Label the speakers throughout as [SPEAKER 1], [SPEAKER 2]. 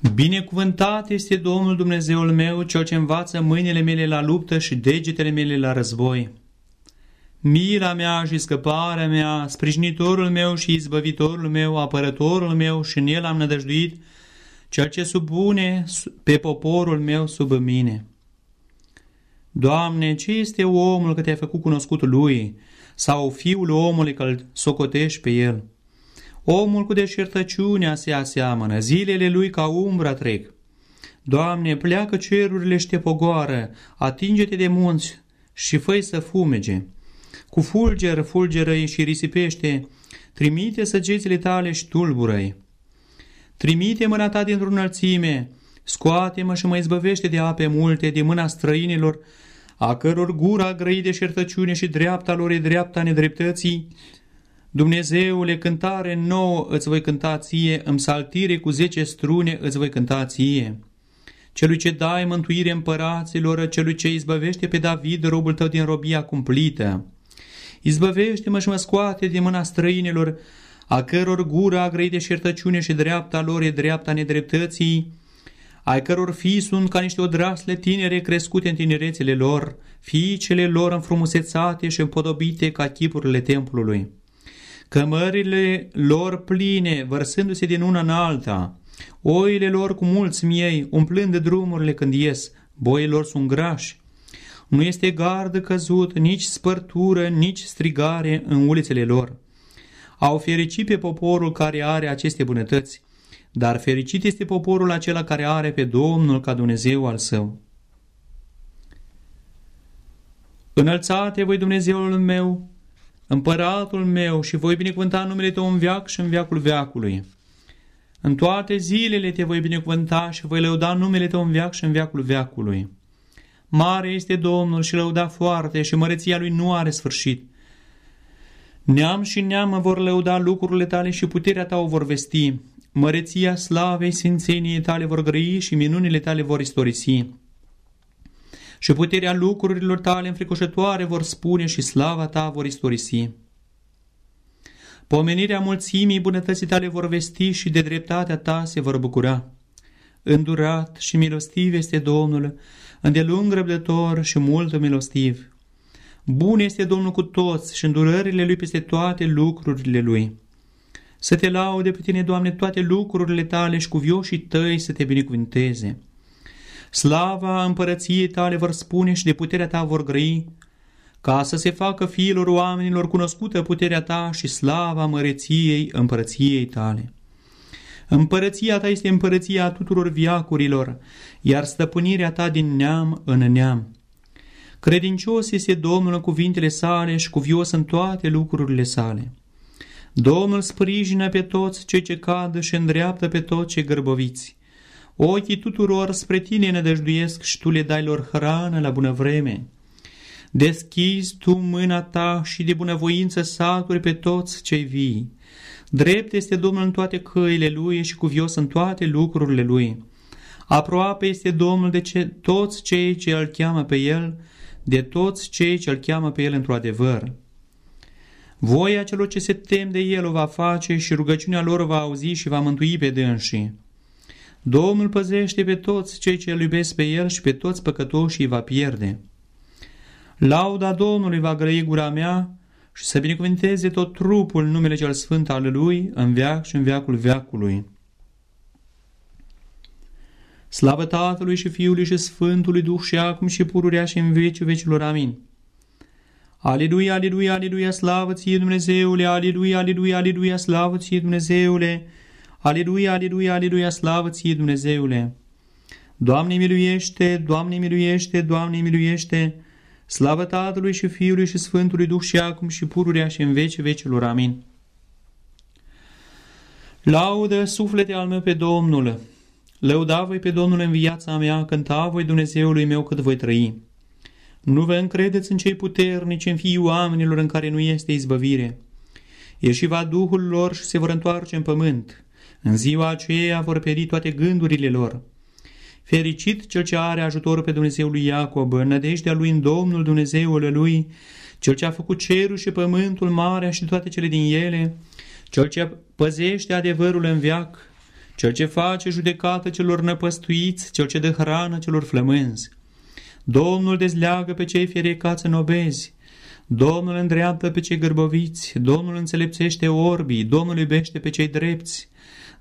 [SPEAKER 1] Binecuvântat este Domnul Dumnezeul meu, cel ce învață mâinile mele la luptă și degetele mele la război. Mila mea și scăparea mea, sprijinitorul meu și izbăvitorul meu, apărătorul meu și în el am nădăjduit, cel ce supune pe poporul meu sub mine. Doamne, ce este omul că te-ai făcut cunoscut lui, sau fiul omului că îl socotești pe el? Omul cu deșertăciunea se aseamănă, zilele lui ca umbra trec. Doamne, pleacă cerurile și te pogoară, atinge-te de munți și făi să fumege. Cu fulger, fulgeră și risipește, trimite săgețile tale și tulbură-i. Trimite mâna ta dintr-o înălțime, scoate-mă și mă izbăvește de ape multe, de mâna străinilor, a căror gura grăi de șertăciune și dreapta lor e dreapta nedreptății, Dumnezeule, cântare nouă îți voi cânta ție, în saltire cu zece strune îți voi cânta ție. Celui ce dai mântuire împăraților, celui ce izbăvește pe David, robul tău din robia cumplită. Izbăvește-mă și mă scoate din mâna străinilor, a căror gura a grăit de șertăciune și dreapta lor e dreapta nedreptății, ai căror fii sunt ca niște odrasle tinere crescute în tinerețele lor, fiicele lor înfrumusețate și împodobite ca chipurile templului cămările lor pline, vărsându-se din una în alta, oile lor cu mulți miei, umplând de drumurile când ies, boii lor sunt grași. Nu este gardă căzut, nici spărtură, nici strigare în ulițele lor. Au fericit pe poporul care are aceste bunătăți, dar fericit este poporul acela care are pe Domnul ca Dumnezeu al său. Înălțate voi Dumnezeul meu, împăratul meu și voi binecuvânta numele Tău în viac și în viacul veacului. În toate zilele te voi binecuvânta și voi lăuda numele Tău în viac și în viacul veacului. Mare este Domnul și lăuda foarte și măreția Lui nu are sfârșit. Neam și neam vor lăuda lucrurile Tale și puterea Ta o vor vesti. Măreția slavei sfințeniei Tale vor grăi și minunile Tale vor istorisi și puterea lucrurilor tale înfricoșătoare vor spune și slava ta vor istorisi. Pomenirea mulțimii bunătății tale vor vesti și de dreptatea ta se vor bucura. Îndurat și milostiv este Domnul, îndelung răbdător și mult milostiv. Bun este Domnul cu toți și îndurările Lui peste toate lucrurile Lui. Să te laude pe tine, Doamne, toate lucrurile tale și cu vioșii tăi să te binecuvinteze. Slava împărăției tale vor spune și de puterea ta vor grăi, ca să se facă fiilor oamenilor cunoscută puterea ta și slava măreției împărăției tale. Împărăția ta este împărăția tuturor viacurilor, iar stăpânirea ta din neam în neam. Credincios este Domnul în cuvintele sale și cuvios în toate lucrurile sale. Domnul sprijină pe toți cei ce cad și îndreaptă pe toți cei gârboviți. Ochii tuturor spre tine nădăjduiesc și tu le dai lor hrană la bună vreme. Deschizi tu mâna ta și de bunăvoință saturi pe toți cei vii. Drept este Domnul în toate căile Lui și cuvios în toate lucrurile Lui. Aproape este Domnul de ce, toți cei ce îl cheamă pe El, de toți cei ce îl cheamă pe El într-o adevăr. Voia celor ce se tem de El o va face și rugăciunea lor va auzi și va mântui pe dânsii. Domnul păzește pe toți cei ce îl iubesc pe El și pe toți păcătoșii îi va pierde. Lauda Domnului va grăi gura mea și să binecuvânteze tot trupul numele cel sfânt al Lui în veac și în veacul veacului. Slavă Tatălui și Fiului și Sfântului Duh și acum și pururea și în vecii vecilor. Amin. Aleluia, aleluia, aleluia, slavă ție Dumnezeule, aleluia, aleluia, aleluia, slavă ție Dumnezeule, Aleluia, aleluia, aleluia, slavă ție Dumnezeule! Doamne miluiește, Doamne miluiește, Doamne miluiește, slavă Tatălui și Fiului și Sfântului Duh și acum și pururea și în vece vecilor. Amin. Laudă suflete al meu pe Domnul, lăuda voi pe Domnul în viața mea, cânta voi Dumnezeului meu cât voi trăi. Nu vă încredeți în cei puternici, în fiii oamenilor în care nu este izbăvire. Ieși va Duhul lor și se vor întoarce în pământ. În ziua aceea vor pieri toate gândurile lor. Fericit cel ce are ajutorul pe Dumnezeul lui Iacob, nădejdea lui în Domnul Dumnezeul lui, cel ce a făcut cerul și pământul, marea și toate cele din ele, cel ce păzește adevărul în viac, cel ce face judecată celor năpăstuiți, cel ce dă hrană celor flămânzi. Domnul dezleagă pe cei fierecați în obezi, Domnul îndreaptă pe cei gârboviți, Domnul înțelepțește orbii, Domnul iubește pe cei drepți,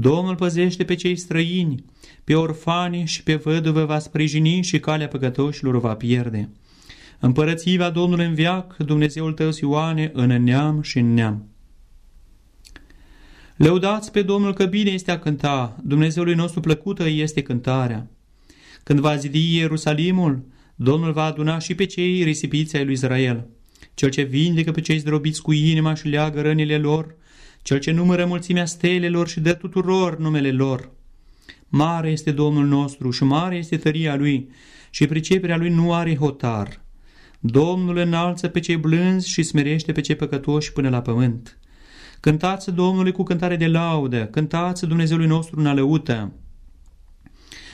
[SPEAKER 1] Domnul păzește pe cei străini, pe orfani și pe văduvă va sprijini și calea păcătoșilor va pierde. Împărățiva Domnului în viac, Dumnezeul tău, Ioane, în neam și în neam. Lăudați pe Domnul că bine este a cânta, Dumnezeului nostru plăcută este cântarea. Când va zidi Ierusalimul, Domnul va aduna și pe cei risipiți ai lui Israel. Cel ce vindecă pe cei zdrobiți cu inima și leagă rănile lor, Cel ce numără mulțimea stelelor și dă tuturor numele lor. Mare este Domnul nostru și mare este tăria Lui și priceperea Lui nu are hotar. Domnul înalță pe cei blânzi și smerește pe cei păcătoși până la pământ. Cântați Domnului cu cântare de laudă, cântați Dumnezeului nostru în alăută.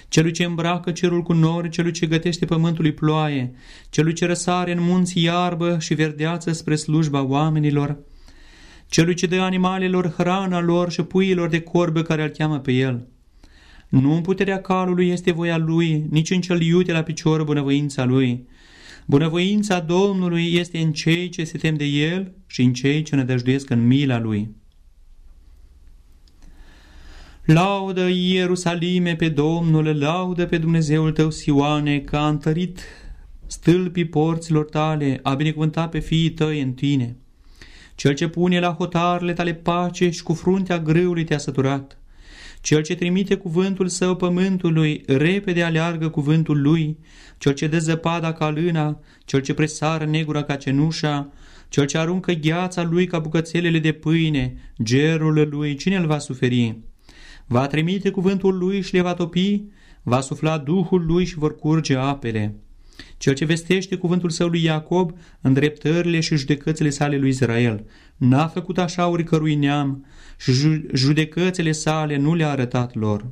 [SPEAKER 1] Celui ce îmbracă cerul cu nori, celui ce gătește pământului ploaie, celui ce răsare în munți iarbă și verdeață spre slujba oamenilor, celui ce dă animalelor hrana lor și puiilor de corbă care îl cheamă pe el. Nu în puterea calului este voia lui, nici în cel iute la picior bunăvoința lui. Bunăvoința Domnului este în cei ce se tem de el și în cei ce nădăjduiesc în mila lui. Laudă Ierusalime pe Domnul, laudă pe Dumnezeul tău Sioane, că a întărit stâlpii porților tale, a binecuvântat pe fiii tăi în tine. Cel ce pune la hotarele tale pace și cu fruntea grâului te-a săturat. Cel ce trimite cuvântul său pământului, repede aleargă cuvântul lui, cel ce dă zăpada ca lâna, cel ce presară negura ca cenușa, cel ce aruncă gheața lui ca bucățelele de pâine, gerul lui, cine îl va suferi? Va trimite cuvântul lui și le va topi, va sufla Duhul lui și vor curge apele. Cel ce vestește cuvântul său lui Iacob, îndreptările și judecățile sale lui Israel, n-a făcut așa oricărui neam și judecățile sale nu le-a arătat lor.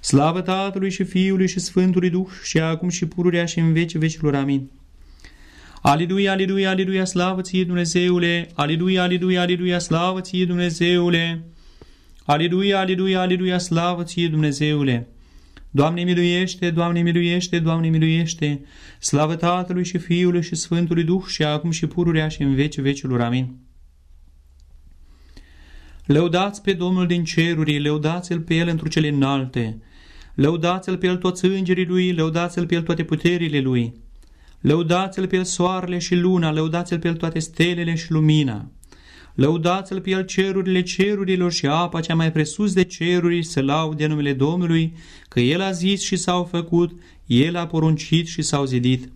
[SPEAKER 1] Slavă Tatălui și Fiului și Sfântului Duh și acum și pururea și în veci vecilor. Amin. Aleluia, aleluia, aleluia, slavă ție Dumnezeule! Aleluia, aleluia, aleluia, slavă ție Dumnezeule! Aleluia, aleluia, aleluia, slavă ție Dumnezeule! Doamne miluiește, Doamne miluiește, Doamne miluiește! Slavă Tatălui și Fiului și Sfântului Duh și acum și pururea și în veci vecilor. Amin. Lăudați pe Domnul din ceruri, lăudați-L pe El într cele înalte, lăudați-L pe El toți îngerii Lui, lăudați-L pe El toate puterile Lui, lăudați-L pe El soarele și luna, lăudați-L pe El toate stelele și lumina, Lăudați-L pe El cerurile cerurilor și apa cea mai presus de ceruri să laude numele Domnului, că El a zis și s-au făcut, El a poruncit și s-au zidit.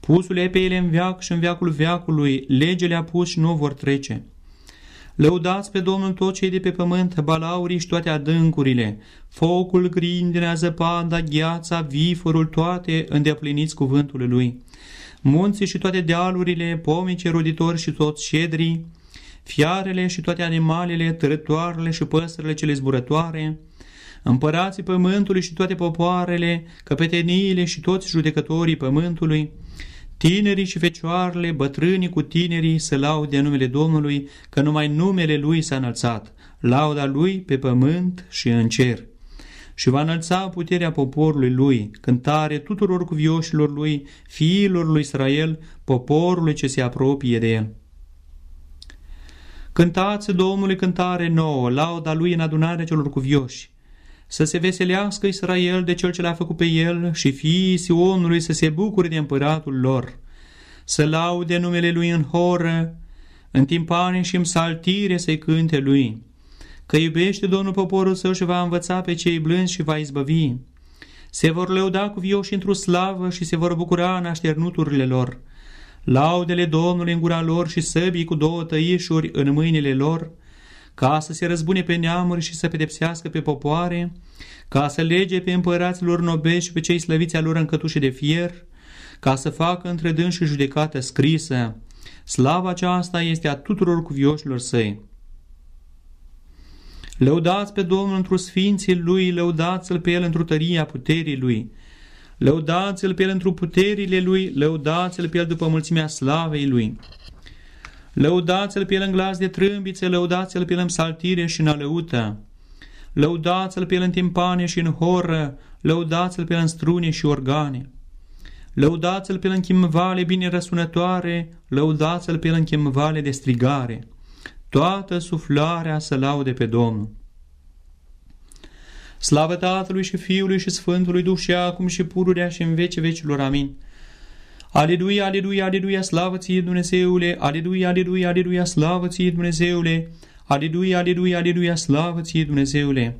[SPEAKER 1] Pusule pe ele în veac și în veacul veacului, legele a pus și nu vor trece. Lăudați pe Domnul tot cei de pe pământ, balaurii și toate adâncurile, focul, grindinea, zăpada, gheața, viforul, toate îndepliniți cuvântul Lui. Munții și toate dealurile, pomii roditori și toți cedrii, fiarele și toate animalele, tărătoarele și păsările cele zburătoare, împărații pământului și toate popoarele, căpeteniile și toți judecătorii pământului, tinerii și fecioarele, bătrânii cu tinerii să laude numele Domnului, că numai numele Lui s-a înălțat, lauda Lui pe pământ și în cer. Și va înălța puterea poporului Lui, cântare tuturor cuvioșilor Lui, fiilor lui Israel, poporului ce se apropie de El. Cântați Domnului cântare nouă, lauda Lui în adunarea celor cuvioși. Să se veselească Israel de cel ce l-a făcut pe el și fiii Sionului să se bucure de împăratul lor. Să laude numele Lui în horă, în timpane și în saltire să-i cânte Lui. Că iubește Domnul poporul său și va învăța pe cei blânzi și va izbăvi. Se vor lăuda cu vioși într-o slavă și se vor bucura în așternuturile lor laudele Domnului în gura lor și săbii cu două tăișuri în mâinile lor, ca să se răzbune pe neamuri și să pedepsească pe popoare, ca să lege pe împăraților nobești și pe cei slăviți lor în cătușe de fier, ca să facă între dâns și judecată scrisă. Slava aceasta este a tuturor cuvioșilor săi. Lăudați pe Domnul într-o sfinții Lui, lăudați-L pe El într-o tăria puterii Lui, Lăudați-L pe El într puterile Lui, lăudați-L pe El după mulțimea slavei Lui. Lăudați-L pe El în glas de trâmbițe, lăudați-L pe El în saltire și în alăută. lăudați-l pe el în timpane și în horă, lăudați-l pe el în strune și organe. Lăudați-l pe el în chimvale bine răsunătoare, lăudați-l pe el în chimvale de strigare. Toată suflarea să laude pe Domnul. Slavă Tatălui și Fiului și Sfântului Duh și acum și pururea și în vece vecilor. Amin. Aleluia, aleluia, aleluia, slavă ție Dumnezeule, aleluia, aleluia, aleluia, slavă ție Dumnezeule, aleluia, aleluia, aleluia, slavă ție Dumnezeule.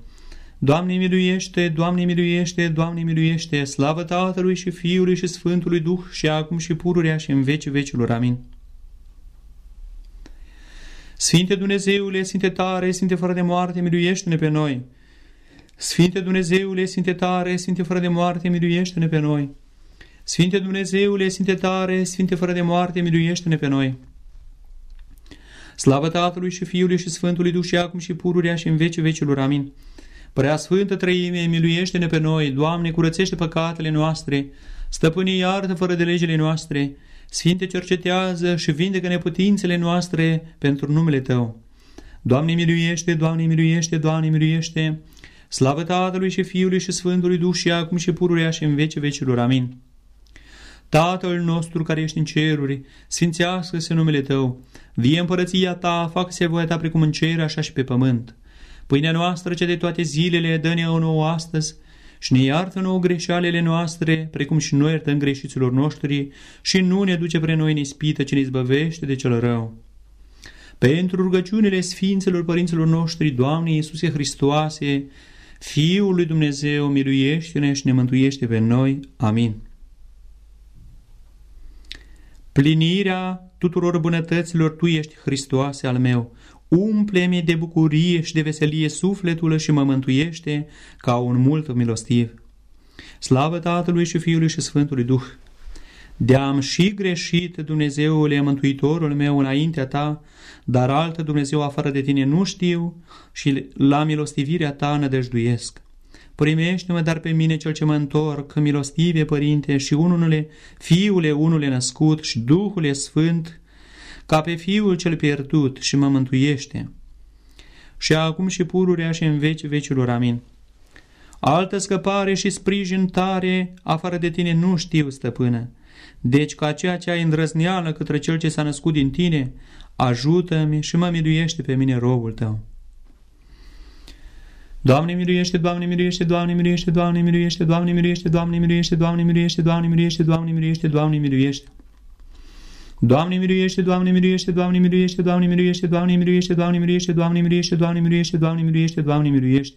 [SPEAKER 1] Doamne miluiește, Doamne miluiește, Doamne miluiește, slavă Tatălui și Fiului și Sfântului Duh și acum și pururea și în vece vecilor. Amin. Sfinte Dumnezeule, Sfinte tare, Sfinte fără de moarte, miluiește-ne pe noi. Sfinte Dumnezeule, Sfinte tare, Sfinte fără de moarte, miluiește-ne pe noi. Sfinte Dumnezeule, Sfinte tare, Sfinte fără de moarte, miluiește-ne pe noi. Slavă Tatălui și Fiului și Sfântului Duh și acum și pururea și în vece vecilor. Amin. Prea Sfântă Trăime, miluiește-ne pe noi, Doamne, curățește păcatele noastre, stăpâne iartă fără de legile noastre, Sfinte cercetează și vindecă neputințele noastre pentru numele Tău. Doamne miluiește, Doamne miluiește, Doamne miluiește, slavă Tatălui și Fiului și Sfântului Duh și acum și pururea și în vece vecilor. Amin. Tatăl nostru care ești în ceruri, sfințească-se numele Tău, vie împărăția Ta, facă-se voia Ta precum în cer, așa și pe pământ. Pâinea noastră, cea de toate zilele, dă-ne o nouă astăzi și ne iartă nouă greșalele noastre, precum și noi iertăm greșiților noștri și nu ne duce pre noi în ispită, ce ne izbăvește de cel rău. Pentru rugăciunile Sfinților Părinților noștri, Doamne Iisuse Hristoase, Fiul lui Dumnezeu, miluiește-ne și ne mântuiește pe noi. Amin. Plinirea tuturor bunătăților Tu ești, Hristoase al meu, umple-mi de bucurie și de veselie sufletul și mă mântuiește ca un mult milostiv. Slavă Tatălui și Fiului și Sfântului Duh! De-am și greșit, Dumnezeule, Mântuitorul meu, înaintea Ta, dar altă Dumnezeu afară de Tine nu știu și la milostivirea Ta nădăjduiesc. Primește-mă dar pe mine cel ce mă întorc, milostive, Părinte, și unule, Fiule, unule născut și Duhule Sfânt, ca pe Fiul cel pierdut și mă mântuiește. Și acum și pururea și în veci vecilor. Amin. Altă scăpare și sprijin tare, afară de tine, nu știu, stăpână. Deci, ca ceea ce ai îndrăzneală către cel ce s-a născut din tine, ajută-mi și mă miluiește pe mine, robul tău. Doamne miluiește, Doamne miluiește, Doamne miluiește, Doamne miluiește, Doamne miluiește, Doamne miluiește, Doamne miluiește, Doamne miluiește, Doamne miluiește, Doamne miluiește. Doamne miluiește, Doamne miluiește, Doamne miluiește, Doamne miluiește, Doamne miluiește, Doamne miluiește, Doamne miluiește, Doamne miluiește, Doamne miluiește, Doamne miluiește.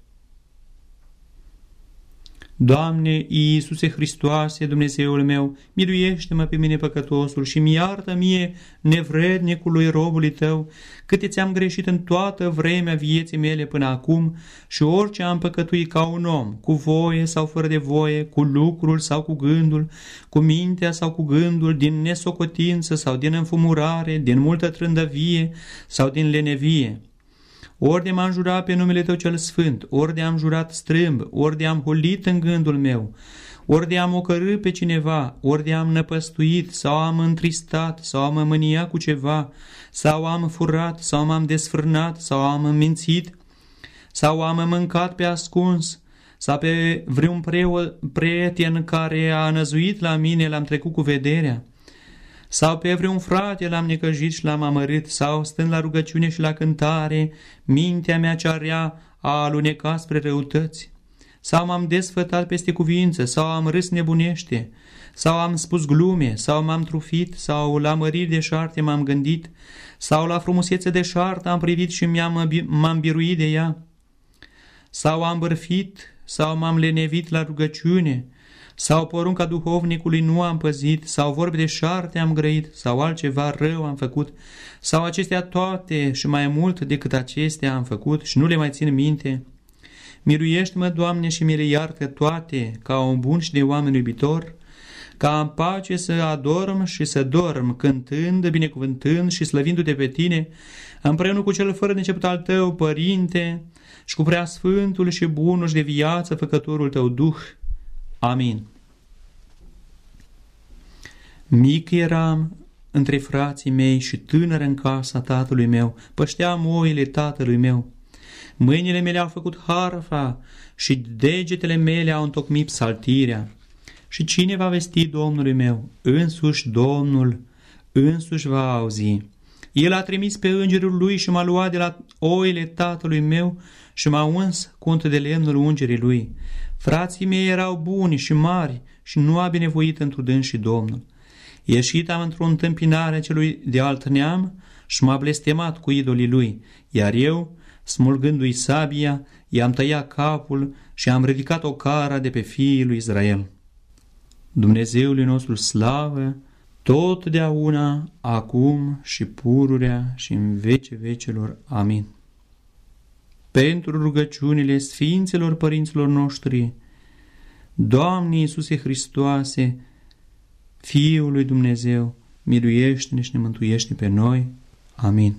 [SPEAKER 1] Doamne Iisuse Hristoase, Dumnezeul meu, miluiește-mă pe mine păcătosul și mi iartă mie nevrednicului robului tău, câte ți-am greșit în toată vremea vieții mele până acum și orice am păcătuit ca un om, cu voie sau fără de voie, cu lucrul sau cu gândul, cu mintea sau cu gândul, din nesocotință sau din înfumurare, din multă trândăvie sau din lenevie ori de m-am jurat pe numele Tău cel Sfânt, ori de am jurat strâmb, ori de am holit în gândul meu, ori de am ocărât pe cineva, ori de am năpăstuit, sau am întristat, sau am mâniat cu ceva, sau am furat, sau m-am desfrânat, sau am mințit, sau am mâncat pe ascuns, sau pe vreun prieten care a năzuit la mine, l-am trecut cu vederea, sau pe vreun frate l-am necăjit și l-am amărât, sau stând la rugăciune și la cântare, mintea mea cea rea a alunecat spre răutăți, sau m-am desfătat peste cuvință, sau am râs nebunește, sau am spus glume, sau m-am trufit, sau la măriri de șarte m-am gândit, sau la frumusețe de șartă am privit și m-am biruit de ea, sau am bărfit, sau m-am lenevit la rugăciune, sau porunca duhovnicului nu am păzit, sau vorbe de șarte am grăit, sau altceva rău am făcut, sau acestea toate și mai mult decât acestea am făcut și nu le mai țin minte. Miruiește-mă, Doamne, și mi le iartă toate, ca un bun și de oameni iubitor, ca în pace să adorm și să dorm, cântând, binecuvântând și slăvindu-te pe tine, împreună cu cel fără de început al tău, Părinte, și cu prea sfântul și bunul și de viață, făcătorul tău Duh. Amin. Mic eram între frații mei și tânăr în casa tatălui meu, pășteam oile tatălui meu. Mâinile mele au făcut harfa și degetele mele au întocmit psaltirea. Și cine va vesti Domnului meu? Însuși Domnul, însuși va auzi. El a trimis pe îngerul lui și m-a luat de la oile tatălui meu și m-a uns cu de lemnul ungerii lui. Frații mei erau buni și mari și nu a binevoit într dâns și Domnul. Ieșit am într-o întâmpinare celui de alt neam și m-a blestemat cu idolii lui, iar eu, smulgându-i sabia, i-am tăiat capul și am ridicat o cara de pe fiii lui Israel. Dumnezeului nostru slavă, totdeauna, acum și pururea și în vece vecelor. Amin. Pentru rugăciunile Sfinților Părinților noștri, Doamne Iisuse Hristoase, Fiul lui Dumnezeu, miluiește-ne și ne mântuiește pe noi. Amin.